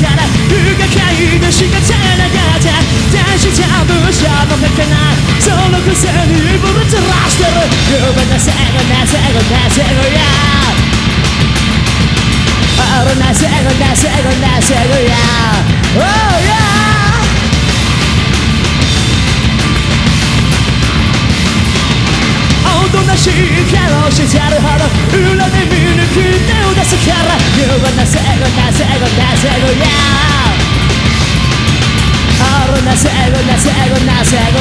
から不可解な仕方なかった大事な文章も書けないそのくせにブル照らしてるごめんなさいごめんなさいごめんなさいごやあらなさいごめんなさいごめんなさいごや Oh yeah なしい顔してるほど裏で見抜く手を出すから言わなせごなせ。cego ya Ahora una cego, una cego, una cego